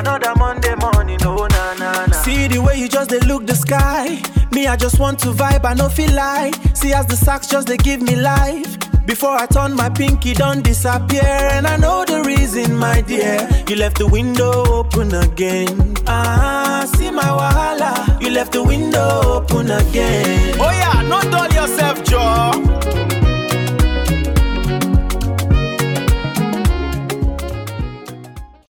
Another Monday morning, oh na na na. See the way you just they look the sky. Me, I just want to vibe, I no feel like. See as the sacks just they give me life. Before I turn my pinky, don't disappear. And I know the reason, my dear. You left the window open again. Ah, see my wahala. You left the window open again. Oh yeah.